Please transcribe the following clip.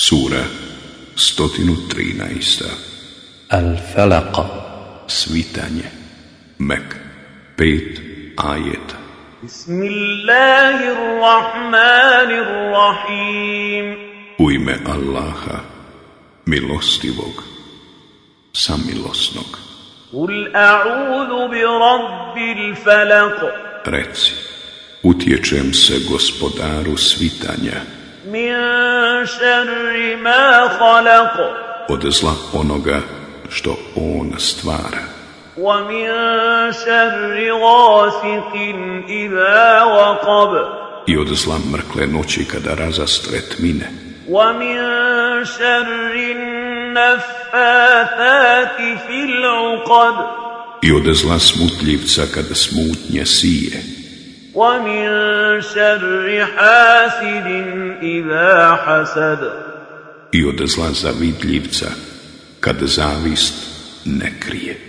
Sura 113. Al-Falaq. Svitanje. Mek. Pet ajeta. Bismillahirrahmanirrahim. U ime Allaha Milostivog Samilosnog. Kul a'udhu bi rabbil falaq. Reci Utječem se gospodaru svitanja Min šarri ma khalaq od zla onoga što on stvara Wa min šarri ghasiqin idha waqab i od zla mrkle noći kada razastre tmine Wa min šarri naffathati fil uqad i od zla smutljivca kada smutnje sije ومن شر حاسد إذا حسد i od zla zavidljivca kad zavist ne krije